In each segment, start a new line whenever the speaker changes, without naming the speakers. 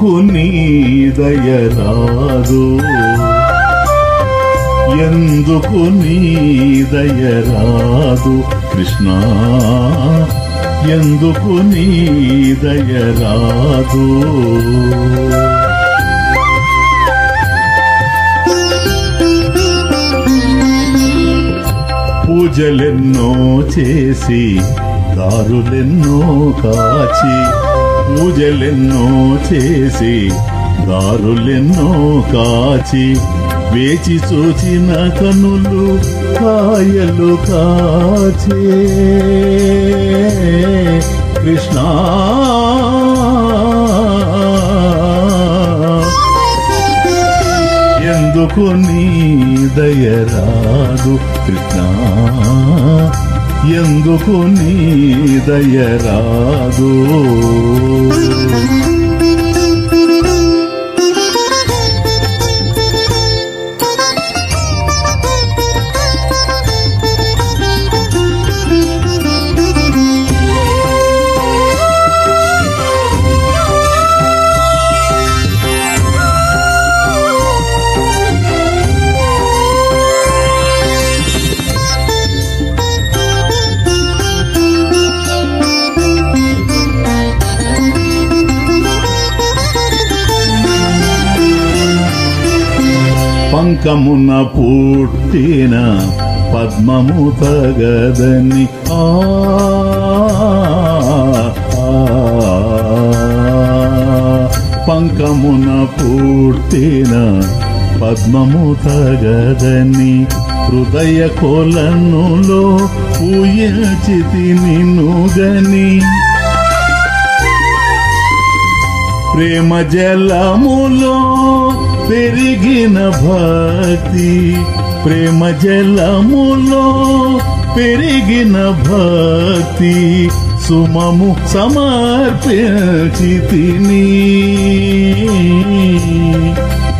ఎందుకు నీ దయరాదు ఎందుకు నీ దయరాదు కృష్ణ ఎందుకు నీ దయరాదు పూజలెన్నో చేసి దారులెన్నో కాచి పూజలెన్నో చేసి దారులెన్నో కాచి వేచి చూచిన కనులు కాయలు కాచే. కృష్ణ! ఎందుకు నీ దయరాదు కృష్ణ? ఎందుకు నీ దయరాదు పంకమున పుట్టిన పద్మము తగదని. ఆ పంకమున పూర్తిన పద్మము తగదని. హృదయ కోలన్నులో పూయచితి నిన్నుగని ప్రేమ జలములో పెరిగిన భక్తి ప్రేమ జలములో పెరిగిన భక్తి సుమము సమర్పించితిని.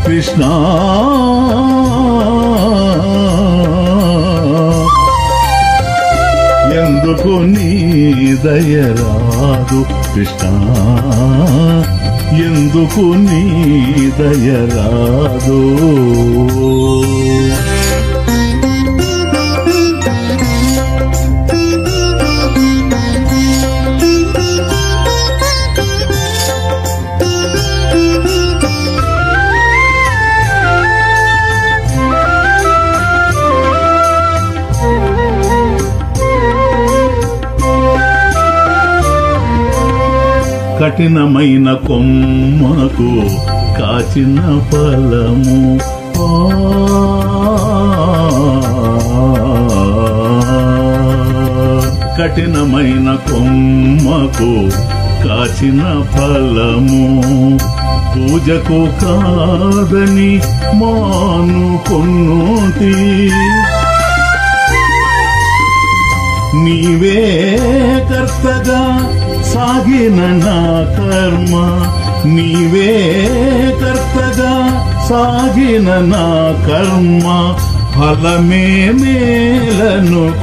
కృష్ణ నాకు నీ దయరాదు కృష్ణ. ఎందుకు నీ దయరాదు కఠినమైన కొమ్మకు కాచిన ఫలము. కఠినమైన కొమ్మకు కాచిన ఫలము. పూజకు కాదని మానుకొన్నుటి నీవే కర్తగా సాగిన నా కర్మ నీవే కర్తగా. సాగిన నా కర్మ ఫలమే మేలనుకుంటి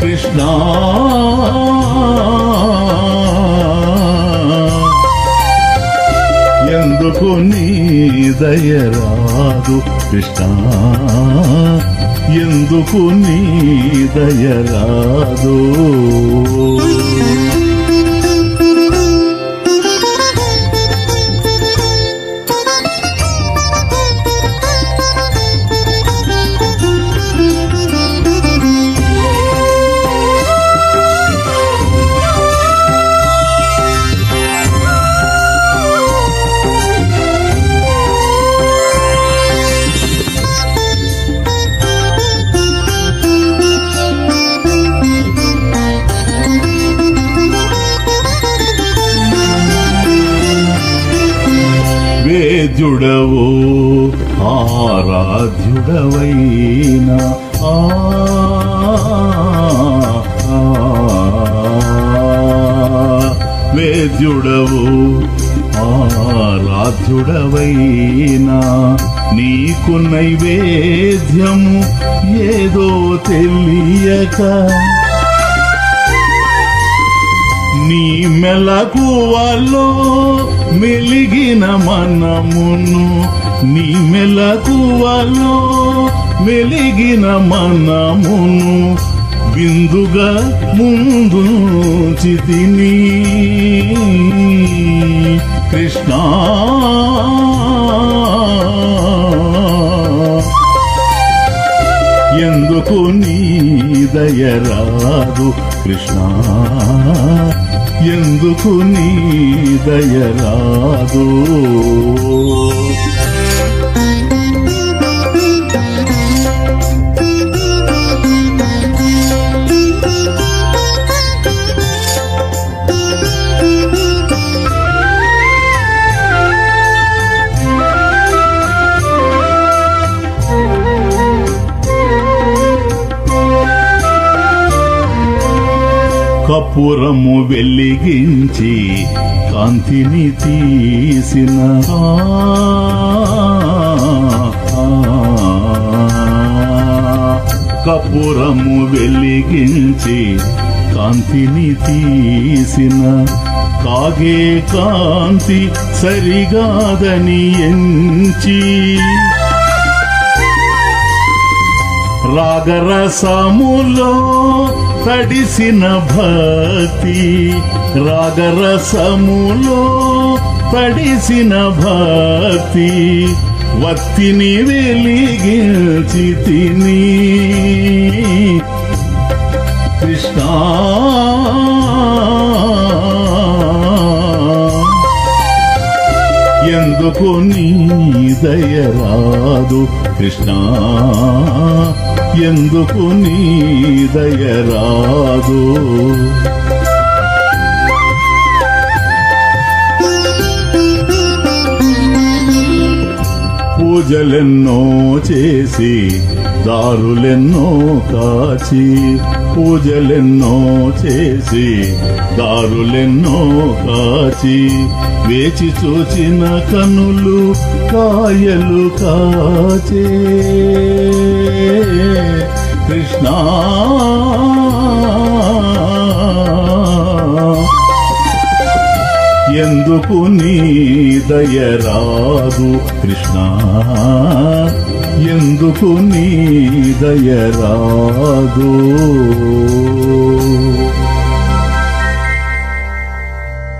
కృష్ణ ఎందుకు నీ దయరాదు కృష్ణ. ఎందుకు నీ దయరాదు వేద్యుడవు ఆరాధ్యుడవైనా ఆ ఆ, వేద్యుడవు ఆరాధ్యుడవైన నీకు నైవేద్యము ఏదో తెలియక నీ మెలకువలో మెలిగిన మనమును నీ మెలకువలో మెలిగిన మనమును బిందుగా ముందు చితిని కృష్ణ ఎందుకు నీ దయరాదు కృష్ణ? ఎందుకు నీ దయరాదు కపురము వెలిగించి కాంతిని తీసిన కపురము వెలిగించి కాంతిని తీసిన కాగే కాంతి సరిగాదని ఎంచి రాగరసములో తడిసిన భక్తి రాగరసములో తడిసిన భక్తి వత్తిని వెలిగించి తిని. కృష్ణ. ఎందుకు నీ దయరాదు కృష్ణ? ఎందుకు నీ దయరాదు పూజలెన్నో చేసి దారులెన్నో కాచి పూజలెన్నో చేసి దారులెన్నో కాచి వేచి చూచిన కనులు కాయలు కాచే. కృష్ణ ఎందుకు నీ దయరాదు కృష్ణ? ఎందుకు నీ దయరాదు